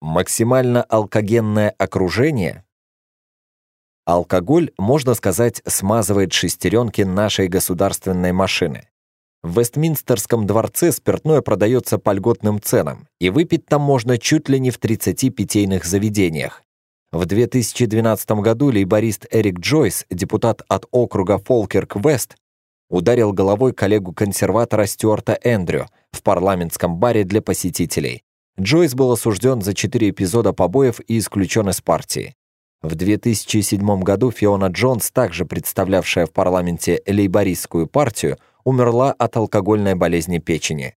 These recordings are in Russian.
Максимально алкогенное окружение? Алкоголь, можно сказать, смазывает шестеренки нашей государственной машины. В Вестминстерском дворце спиртное продается по льготным ценам, и выпить там можно чуть ли не в 30 питейных заведениях. В 2012 году лейборист Эрик Джойс, депутат от округа Фолкерк-Вест, ударил головой коллегу-консерватора Стюарта Эндрю в парламентском баре для посетителей, Джойс был осужден за четыре эпизода побоев и исключен из партии. В 2007 году Фиона Джонс, также представлявшая в парламенте лейбористскую партию, умерла от алкогольной болезни печени.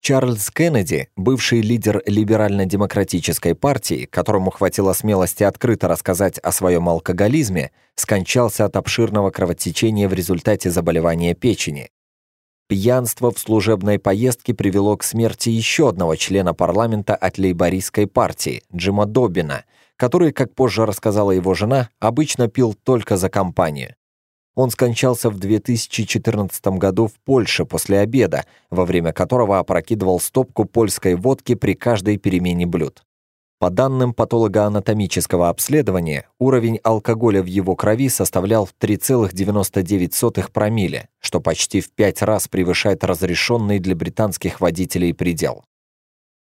Чарльз Кеннеди, бывший лидер либерально-демократической партии, которому хватило смелости открыто рассказать о своем алкоголизме, скончался от обширного кровотечения в результате заболевания печени. Пьянство в служебной поездке привело к смерти еще одного члена парламента от лейбористской партии, Джима Добина, который, как позже рассказала его жена, обычно пил только за компанию. Он скончался в 2014 году в Польше после обеда, во время которого опрокидывал стопку польской водки при каждой перемене блюд. По данным патологоанатомического обследования, уровень алкоголя в его крови составлял 3,99 промилле, что почти в пять раз превышает разрешенный для британских водителей предел.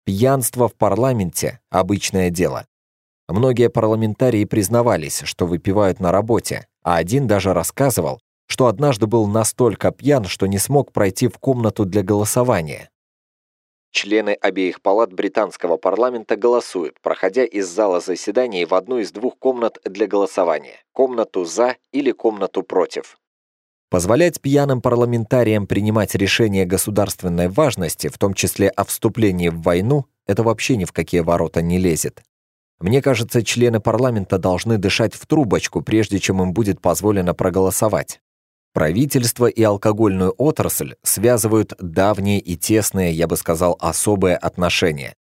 Пьянство в парламенте – обычное дело. Многие парламентарии признавались, что выпивают на работе, а один даже рассказывал, что однажды был настолько пьян, что не смог пройти в комнату для голосования, Члены обеих палат британского парламента голосуют, проходя из зала заседаний в одну из двух комнат для голосования – комнату «за» или комнату «против». Позволять пьяным парламентариям принимать решения государственной важности, в том числе о вступлении в войну, это вообще ни в какие ворота не лезет. Мне кажется, члены парламента должны дышать в трубочку, прежде чем им будет позволено проголосовать. Правительство и алкогольную отрасль связывают давние и тесные, я бы сказал, особые отношения.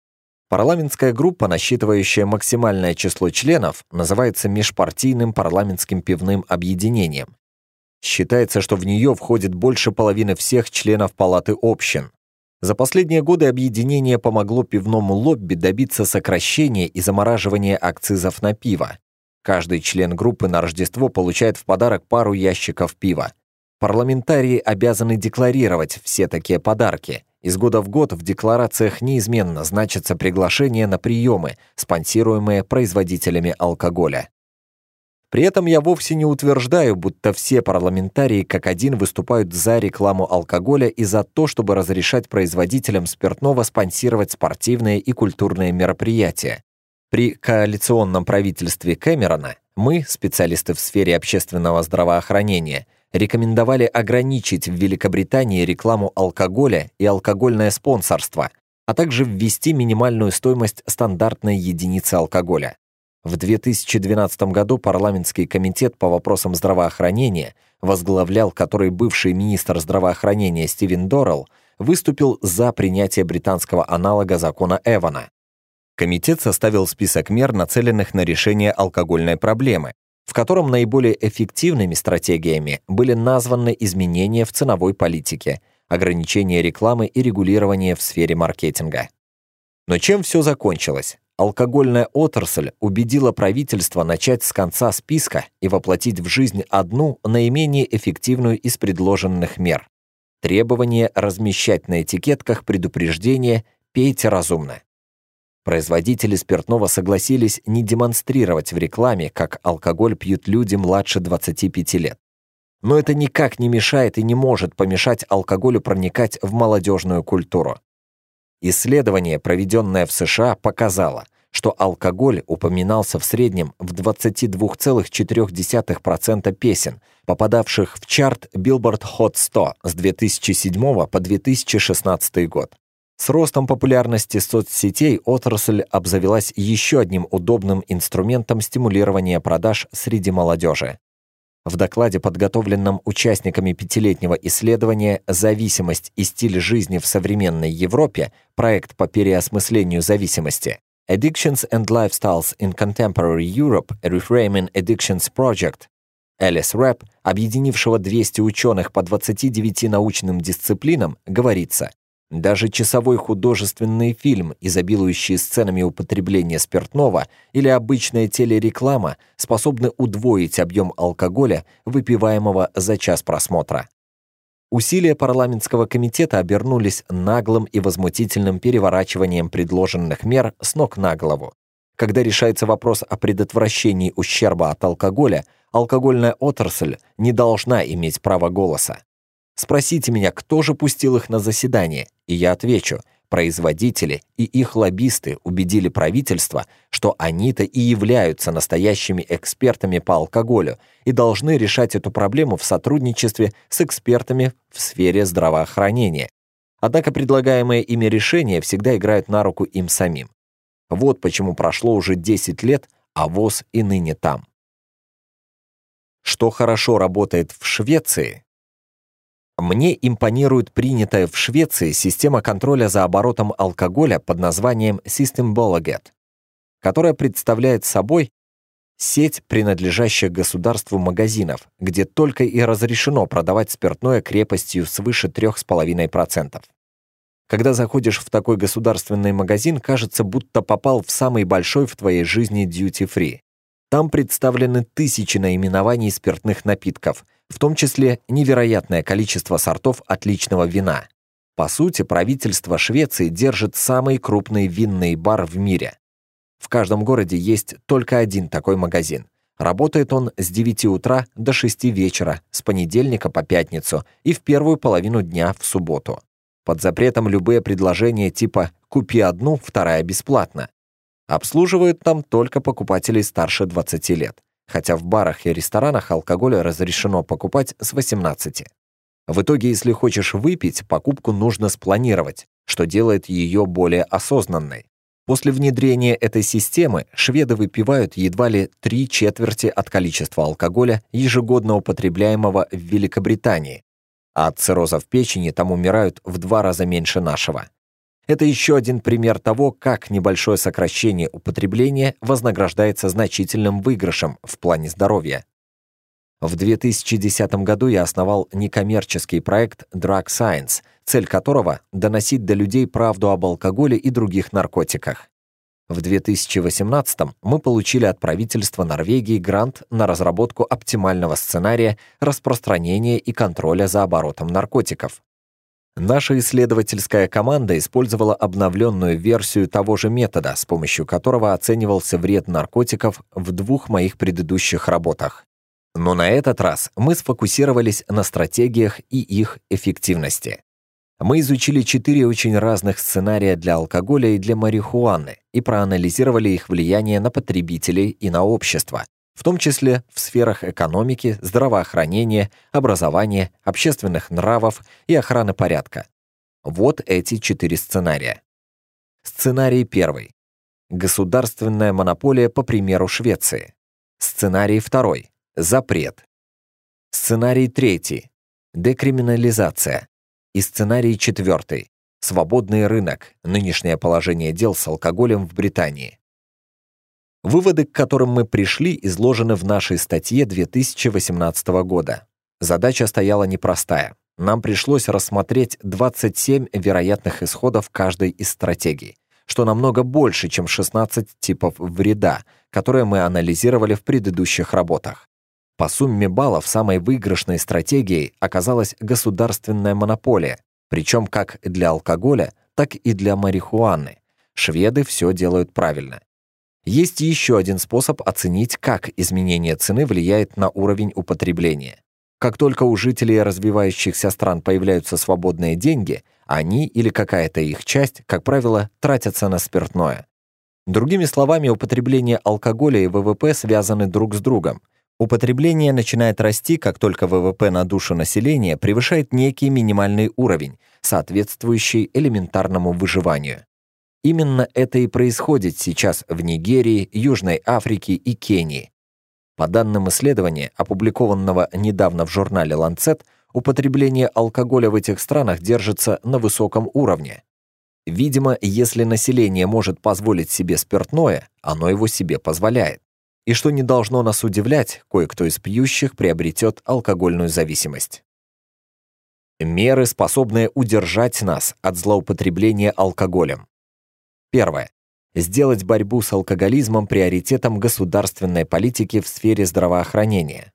Парламентская группа, насчитывающая максимальное число членов, называется межпартийным парламентским пивным объединением. Считается, что в нее входит больше половины всех членов Палаты общин. За последние годы объединение помогло пивному лобби добиться сокращения и замораживания акцизов на пиво. Каждый член группы на Рождество получает в подарок пару ящиков пива. Парламентарии обязаны декларировать все такие подарки. Из года в год в декларациях неизменно значится приглашение на приемы, спонсируемые производителями алкоголя. При этом я вовсе не утверждаю, будто все парламентарии как один выступают за рекламу алкоголя и за то, чтобы разрешать производителям спиртного спонсировать спортивные и культурные мероприятия. При коалиционном правительстве Кэмерона мы, специалисты в сфере общественного здравоохранения, рекомендовали ограничить в Великобритании рекламу алкоголя и алкогольное спонсорство, а также ввести минимальную стоимость стандартной единицы алкоголя. В 2012 году парламентский комитет по вопросам здравоохранения, возглавлял который бывший министр здравоохранения Стивен Доррелл, выступил за принятие британского аналога закона Эвана. Комитет составил список мер, нацеленных на решение алкогольной проблемы, в котором наиболее эффективными стратегиями были названы изменения в ценовой политике, ограничение рекламы и регулирование в сфере маркетинга. Но чем все закончилось? Алкогольная отрасль убедила правительство начать с конца списка и воплотить в жизнь одну наименее эффективную из предложенных мер – требование размещать на этикетках предупреждение «пейте разумно». Производители спиртного согласились не демонстрировать в рекламе, как алкоголь пьют люди младше 25 лет. Но это никак не мешает и не может помешать алкоголю проникать в молодежную культуру. Исследование, проведенное в США, показало, что алкоголь упоминался в среднем в 22,4% песен, попадавших в чарт Billboard Hot 100 с 2007 по 2016 год. С ростом популярности соцсетей отрасль обзавелась еще одним удобным инструментом стимулирования продаж среди молодежи. В докладе, подготовленном участниками пятилетнего исследования «Зависимость и стиль жизни в современной Европе. Проект по переосмыслению зависимости», Addictions and Lifestyles in Contemporary Europe Reframing Addictions Project Элис Рэп, объединившего 200 ученых по 29 научным дисциплинам, говорится, даже часовой художественный фильм, изобилующий сценами употребления спиртного, или обычная телереклама способны удвоить объем алкоголя, выпиваемого за час просмотра. Усилия парламентского комитета обернулись наглым и возмутительным переворачиванием предложенных мер с ног на голову. Когда решается вопрос о предотвращении ущерба от алкоголя, алкогольная отрасль не должна иметь права голоса. Спросите меня, кто же пустил их на заседание, и я отвечу – производители и их лоббисты убедили правительство, что они-то и являются настоящими экспертами по алкоголю и должны решать эту проблему в сотрудничестве с экспертами в сфере здравоохранения. Однако предлагаемые ими решения всегда играют на руку им самим. Вот почему прошло уже 10 лет, а ВОЗ и ныне там. Что хорошо работает в Швеции, мне импонирует принятая в Швеции система контроля за оборотом алкоголя под названием Systembolaget, которая представляет собой сеть принадлежащих государству магазинов, где только и разрешено продавать спиртное крепостью свыше 3,5%. Когда заходишь в такой государственный магазин, кажется, будто попал в самый большой в твоей жизни дьюти-фри. Там представлены тысячи наименований спиртных напитков, в том числе невероятное количество сортов отличного вина. По сути, правительство Швеции держит самый крупный винный бар в мире. В каждом городе есть только один такой магазин. Работает он с 9 утра до 6 вечера, с понедельника по пятницу и в первую половину дня в субботу. Под запретом любые предложения типа «купи одну, вторая бесплатно». Обслуживают там только покупателей старше 20 лет хотя в барах и ресторанах алкоголь разрешено покупать с 18. В итоге, если хочешь выпить, покупку нужно спланировать, что делает ее более осознанной. После внедрения этой системы шведы выпивают едва ли три четверти от количества алкоголя, ежегодно употребляемого в Великобритании, а от цирроза печени там умирают в два раза меньше нашего. Это еще один пример того, как небольшое сокращение употребления вознаграждается значительным выигрышем в плане здоровья. В 2010 году я основал некоммерческий проект Drug Science, цель которого — доносить до людей правду об алкоголе и других наркотиках. В 2018 мы получили от правительства Норвегии грант на разработку оптимального сценария распространения и контроля за оборотом наркотиков. Наша исследовательская команда использовала обновленную версию того же метода, с помощью которого оценивался вред наркотиков в двух моих предыдущих работах. Но на этот раз мы сфокусировались на стратегиях и их эффективности. Мы изучили четыре очень разных сценария для алкоголя и для марихуаны и проанализировали их влияние на потребителей и на общество, в том числе в сферах экономики, здравоохранения, образования, общественных нравов и охраны порядка. Вот эти четыре сценария. Сценарий первый. Государственная монополия по примеру Швеции. Сценарий второй. Запрет. Сценарий третий. Декриминализация. И сценарий четвертый. Свободный рынок. Нынешнее положение дел с алкоголем в Британии. Выводы, к которым мы пришли, изложены в нашей статье 2018 года. Задача стояла непростая. Нам пришлось рассмотреть 27 вероятных исходов каждой из стратегий, что намного больше, чем 16 типов вреда, которые мы анализировали в предыдущих работах. По сумме баллов самой выигрышной стратегией оказалась государственная монополия, причем как для алкоголя, так и для марихуаны. Шведы все делают правильно. Есть еще один способ оценить, как изменение цены влияет на уровень употребления. Как только у жителей развивающихся стран появляются свободные деньги, они или какая-то их часть, как правило, тратятся на спиртное. Другими словами, употребление алкоголя и ВВП связаны друг с другом. Употребление начинает расти, как только ВВП на душу населения превышает некий минимальный уровень, соответствующий элементарному выживанию. Именно это и происходит сейчас в Нигерии, Южной Африке и Кении. По данным исследования, опубликованного недавно в журнале «Ланцет», употребление алкоголя в этих странах держится на высоком уровне. Видимо, если население может позволить себе спиртное, оно его себе позволяет. И что не должно нас удивлять, кое-кто из пьющих приобретет алкогольную зависимость. Меры, способные удержать нас от злоупотребления алкоголем. Первое. Сделать борьбу с алкоголизмом приоритетом государственной политики в сфере здравоохранения.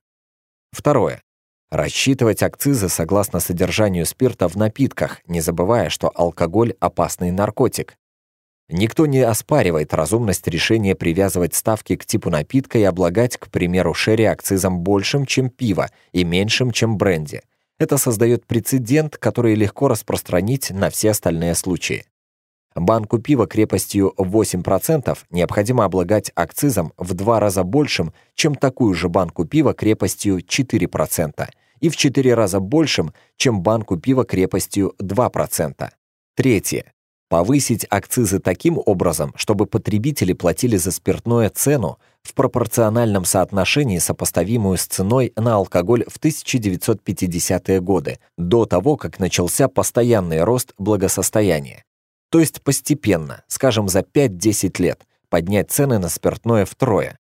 Второе. Рассчитывать акцизы согласно содержанию спирта в напитках, не забывая, что алкоголь – опасный наркотик. Никто не оспаривает разумность решения привязывать ставки к типу напитка и облагать, к примеру, шерри акцизом большим, чем пиво, и меньшим, чем бренди. Это создает прецедент, который легко распространить на все остальные случаи. Банку пива крепостью 8% необходимо облагать акцизом в два раза большим, чем такую же банку пива крепостью 4%, и в 4 раза большим, чем банку пива крепостью 2%. Третье. Повысить акцизы таким образом, чтобы потребители платили за спиртное цену в пропорциональном соотношении, сопоставимую с ценой на алкоголь в 1950-е годы, до того, как начался постоянный рост благосостояния то есть постепенно, скажем, за 5-10 лет, поднять цены на спиртное втрое.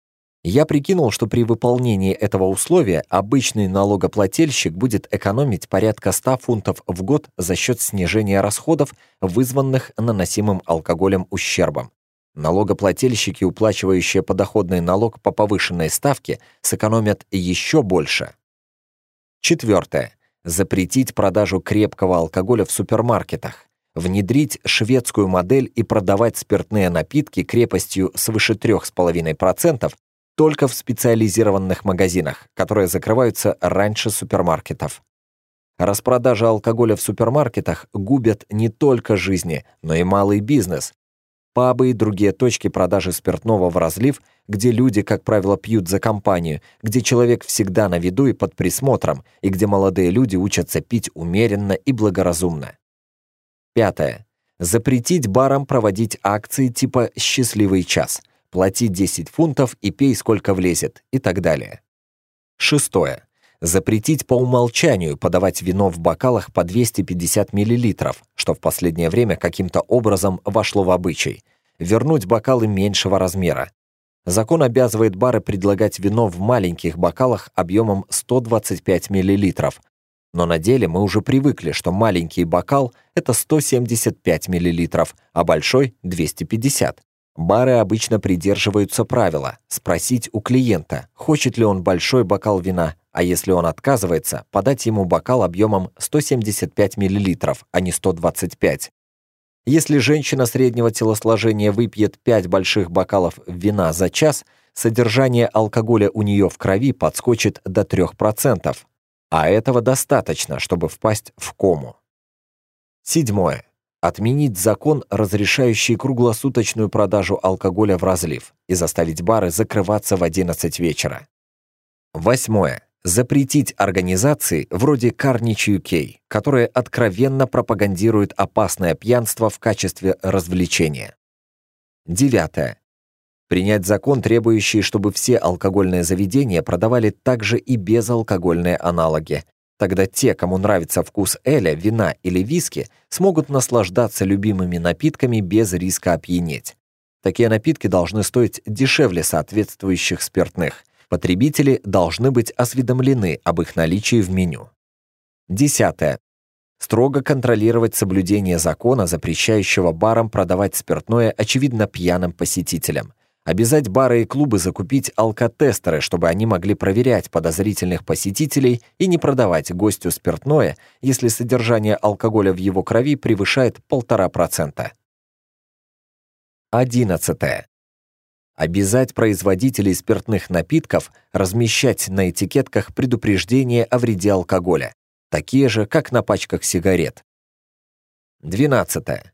Я прикинул, что при выполнении этого условия обычный налогоплательщик будет экономить порядка 100 фунтов в год за счет снижения расходов, вызванных наносимым алкоголем ущербом. Налогоплательщики, уплачивающие подоходный налог по повышенной ставке, сэкономят еще больше. Четвертое. Запретить продажу крепкого алкоголя в супермаркетах внедрить шведскую модель и продавать спиртные напитки крепостью свыше 3,5% только в специализированных магазинах, которые закрываются раньше супермаркетов. Распродажа алкоголя в супермаркетах губят не только жизни, но и малый бизнес. Пабы и другие точки продажи спиртного в разлив, где люди, как правило, пьют за компанию, где человек всегда на виду и под присмотром, и где молодые люди учатся пить умеренно и благоразумно. Пятое. Запретить барам проводить акции типа «Счастливый час», «Плати 10 фунтов и пей сколько влезет» и так далее. Шестое. Запретить по умолчанию подавать вино в бокалах по 250 мл, что в последнее время каким-то образом вошло в обычай. Вернуть бокалы меньшего размера. Закон обязывает бары предлагать вино в маленьких бокалах объемом 125 мл, но на деле мы уже привыкли, что маленький бокал — это 175 мл, а большой — 250. Бары обычно придерживаются правила спросить у клиента, хочет ли он большой бокал вина, а если он отказывается, подать ему бокал объемом 175 мл, а не 125. Если женщина среднего телосложения выпьет 5 больших бокалов вина за час, содержание алкоголя у нее в крови подскочит до 3%, а этого достаточно, чтобы впасть в кому. Седьмое. Отменить закон, разрешающий круглосуточную продажу алкоголя в разлив и заставить бары закрываться в 11 вечера. Восьмое. Запретить организации вроде Carnage UK, которые откровенно пропагандируют опасное пьянство в качестве развлечения. Девятое Принять закон, требующий, чтобы все алкогольные заведения продавали также и безалкогольные аналоги. Тогда те, кому нравится вкус эля, вина или виски, смогут наслаждаться любимыми напитками без риска опьянеть. Такие напитки должны стоить дешевле соответствующих спиртных. Потребители должны быть осведомлены об их наличии в меню. Десятое. Строго контролировать соблюдение закона, запрещающего барам продавать спиртное очевидно пьяным посетителям обязать бары и клубы закупить алкотестеры, чтобы они могли проверять подозрительных посетителей и не продавать гостю спиртное, если содержание алкоголя в его крови превышает 1,5%. 11. Обязать производителей спиртных напитков размещать на этикетках предупреждение о вреде алкоголя, такие же, как на пачках сигарет. 12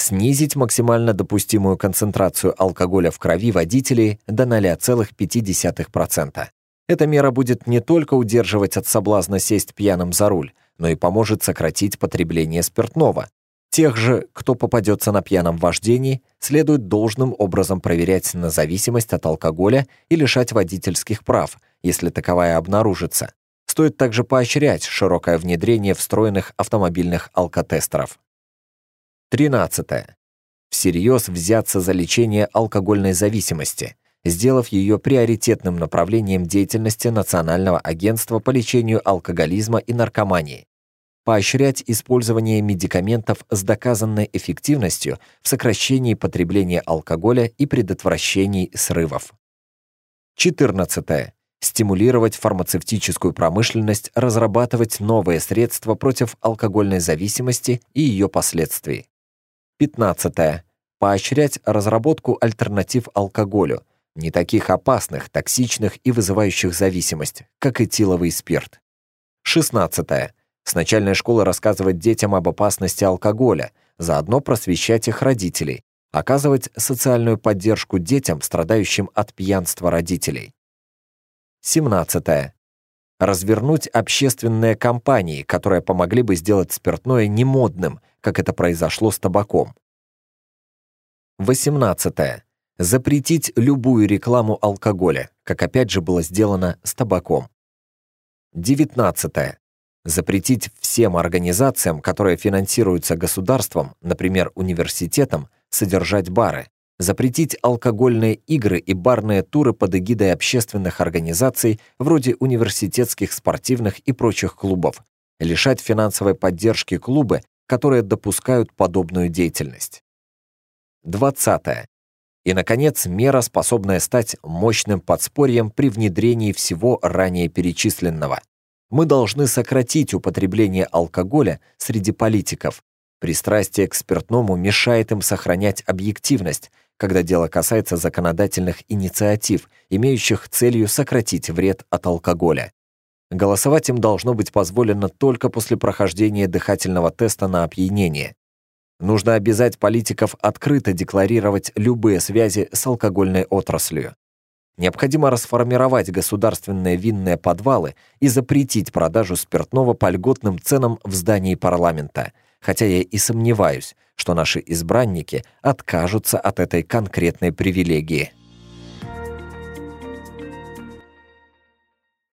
снизить максимально допустимую концентрацию алкоголя в крови водителей до 0,5%. Эта мера будет не только удерживать от соблазна сесть пьяным за руль, но и поможет сократить потребление спиртного. Тех же, кто попадется на пьяном вождении, следует должным образом проверять на зависимость от алкоголя и лишать водительских прав, если таковая обнаружится. Стоит также поощрять широкое внедрение встроенных автомобильных алкотестеров. 13. Всерьез взяться за лечение алкогольной зависимости, сделав ее приоритетным направлением деятельности Национального агентства по лечению алкоголизма и наркомании. Поощрять использование медикаментов с доказанной эффективностью в сокращении потребления алкоголя и предотвращении срывов. 14. Стимулировать фармацевтическую промышленность разрабатывать новые средства против алкогольной зависимости и ее последствий. 15. Поощрять разработку альтернатив алкоголю, не таких опасных, токсичных и вызывающих зависимость, как этиловый спирт. 16. С начальной школы рассказывать детям об опасности алкоголя, заодно просвещать их родителей, оказывать социальную поддержку детям, страдающим от пьянства родителей. 17 развернуть общественные компании, которые помогли бы сделать спиртное немодным, как это произошло с табаком. 18. Запретить любую рекламу алкоголя, как опять же было сделано с табаком. 19. Запретить всем организациям, которые финансируются государством, например, университетам, содержать бары запретить алкогольные игры и барные туры под эгидой общественных организаций вроде университетских, спортивных и прочих клубов, лишать финансовой поддержки клубы, которые допускают подобную деятельность. 20. И, наконец, мера, способная стать мощным подспорьем при внедрении всего ранее перечисленного. Мы должны сократить употребление алкоголя среди политиков. Пристрастие к спиртному мешает им сохранять объективность, когда дело касается законодательных инициатив, имеющих целью сократить вред от алкоголя. Голосовать им должно быть позволено только после прохождения дыхательного теста на опьянение. Нужно обязать политиков открыто декларировать любые связи с алкогольной отраслью. Необходимо расформировать государственные винные подвалы и запретить продажу спиртного по льготным ценам в здании парламента, хотя я и сомневаюсь, что наши избранники откажутся от этой конкретной привилегии –